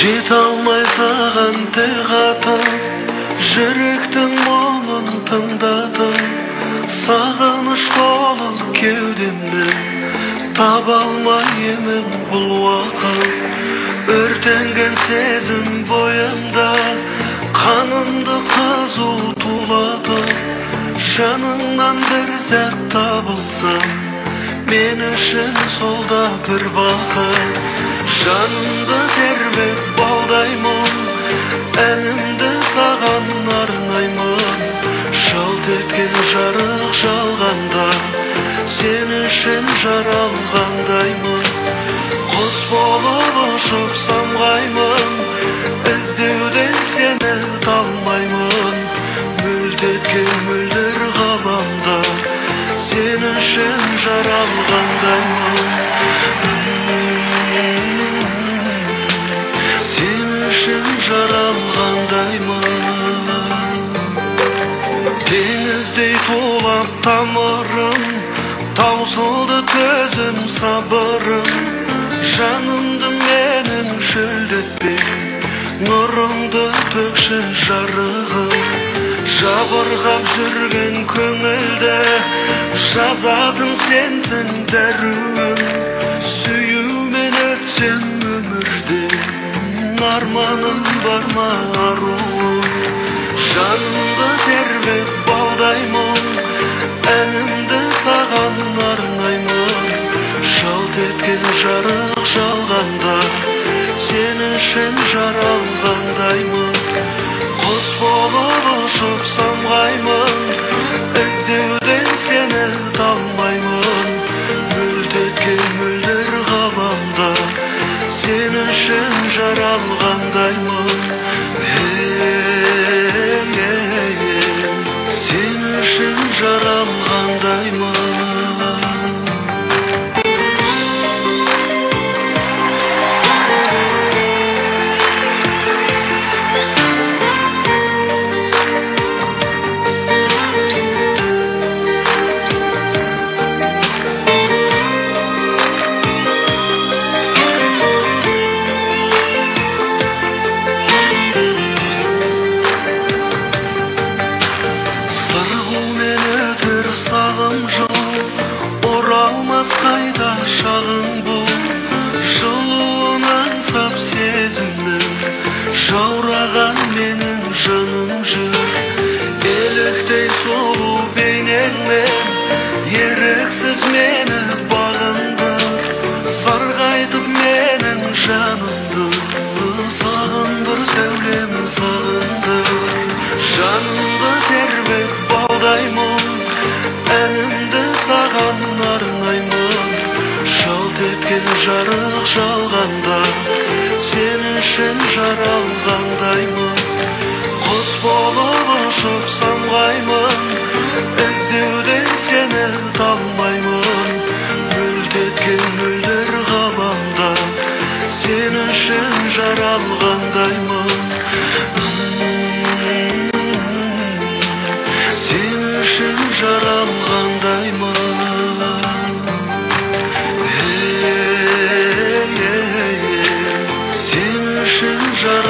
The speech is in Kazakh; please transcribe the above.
жете алмай саған тіл қатып жүректің мұңын тыңдатып сағыныш болып кеудемді. Таба алмай емін бұл уақыт. Өртенген сезім бойымда. Қанымды қызу тулатып жаныңнан бір сәт табылсам мен үшін сол да бір бақыт жанымды тербеп балдаймын әнімді саған арнаймын жалт еткен жарық жалғанда сен үшін жаралғандаймын құс болып ұшып самғаймын іздеуден сені сен үшін жаралғандаймын сен үшін жаралғандаймын теңіздей тулап тамырым таусылды төзім сабырым жанымды менің шөлдетпе нұрыңды төкші жарығым жабырқап жүрген көңілді жазатын сенсің дәруім. Сүюмен өтсем өмірден арманым бар ма аруым. Жанымды тербеп балдаймын әнімді саған арнаймын. Жалт еткен жарық жалғанда сен үшін жаралғандаймын. Құс болып ұшып самғаймын іздеуден сені талмаймын мөлт еткен мөлдір ғаламда сен үшін жаралғандаймын шағың бұл жылуын аңсап сезімнің жаураған менің жаным жүр еліктей сұлу бейнеңмен еріксіз мені бағындыр сарғайтып менің жанымды сағындыр сәулем сағындыр жанымды тербеп балдаймын әнімді саған жарық жалғанда сен үшін жаралғандаймын. Құс болып ұшып самғаймын іздеуден сені талмаймын. Мөлт еткен мөлдір ғаламда сен үшін жаралғандаймын. Сен үшін жаралғандаймын. Сен үшін жаралғандаймын